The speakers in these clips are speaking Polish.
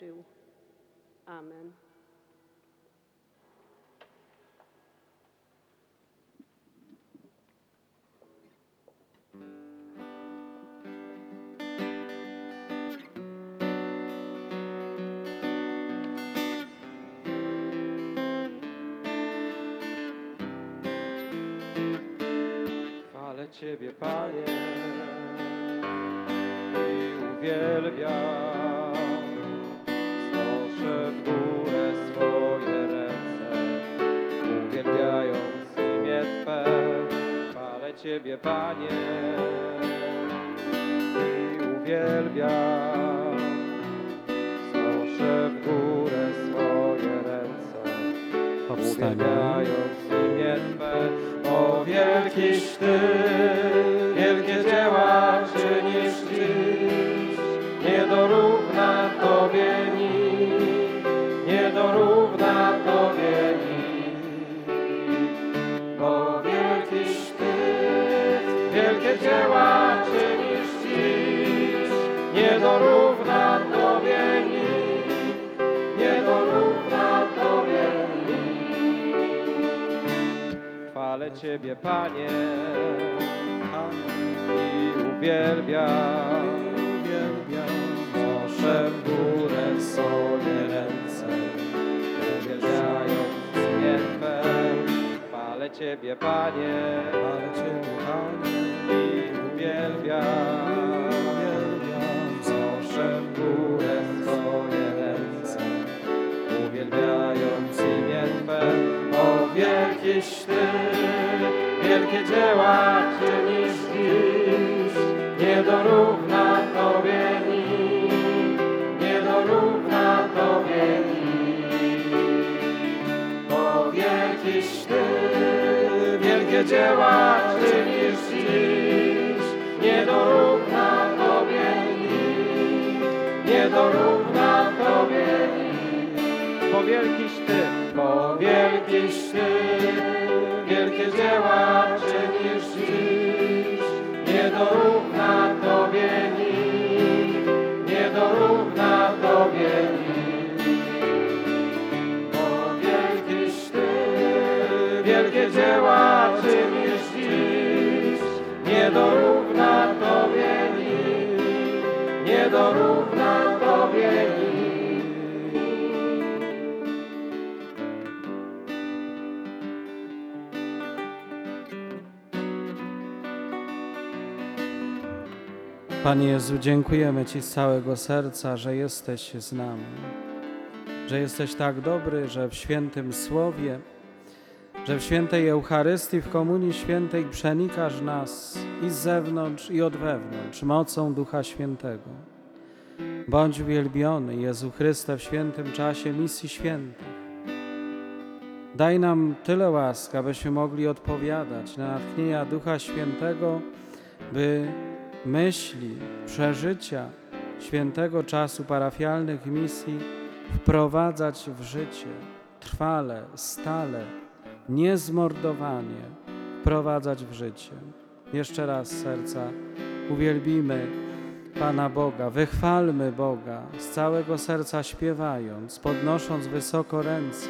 uczył. Amen. Ciebie, Panie, i uwielbiam. Ciebie, Panie, i uwielbiam. Znoszę w górę swoje ręce, uwielbiając imię Twe. O wielkiś Ty, dzieła czynisz dziś, nie dorówna Tobie nikt, nie dorówna Tobie nikt. Chwalę Ciebie, Panie, i uwielbiam. Chwalę Ciebie, Panie, i uwielbiam. Noszę w górę swoje ręce, uwielbiając imię Twe. O wielkiś Ty, wielkie dzieła czynisz wielkie dzieła czynisz dziś, nie dorówna Tobie nikt, nie dorówna Tobie nikt. Bo Ty, bo wielkiś Ty, wielkie dzieła czynisz dziś, nie dorówna Panie Jezu, dziękujemy Ci z całego serca, że jesteś z nami, że jesteś tak dobry, że w świętym Słowie, że w świętej Eucharystii, w Komunii Świętej przenikasz nas i z zewnątrz, i od wewnątrz mocą Ducha Świętego. Bądź uwielbiony, Jezu Chryste, w świętym czasie misji świętych. Daj nam tyle łask, abyśmy mogli odpowiadać na natchnienia Ducha Świętego, by myśli, przeżycia świętego czasu parafialnych misji wprowadzać w życie trwale, stale, niezmordowanie, wprowadzać w życie. Jeszcze raz serca uwielbimy Pana Boga, wychwalmy Boga z całego serca śpiewając, podnosząc wysoko ręce,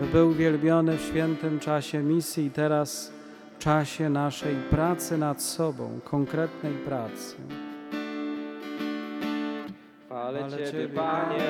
by był uwielbiony w świętym czasie misji teraz czasie naszej pracy nad sobą, konkretnej pracy. Chwalę Ciebie, Panie,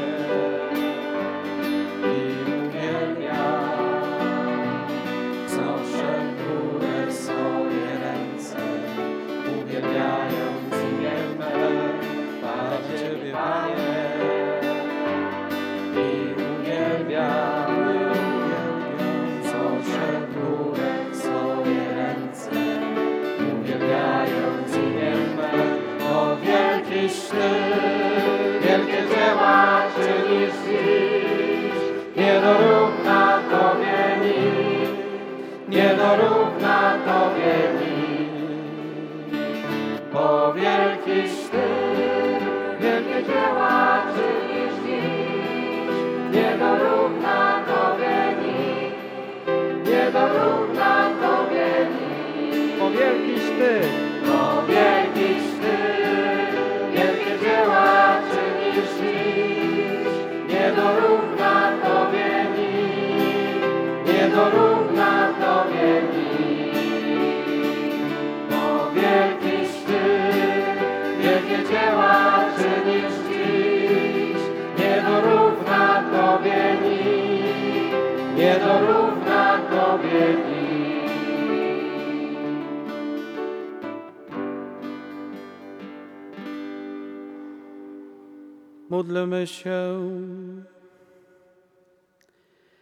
wielkie dzieła czynisz dziś, nie dorówna Tobie nikt, nie dorówna Tobie nikt. Bo wielkiś Ty, wielkie dzieła czynisz dziś, nie dorówna Tobie nikt, nie dorówna Tobie nikt. Bo wielkiś Ty, dorówna Tobie. Bo Ty, wielkie dzieła czynisz dziś, nie dorówna Tobie nikt, nie dorówna Tobie nikt. Módlmy się.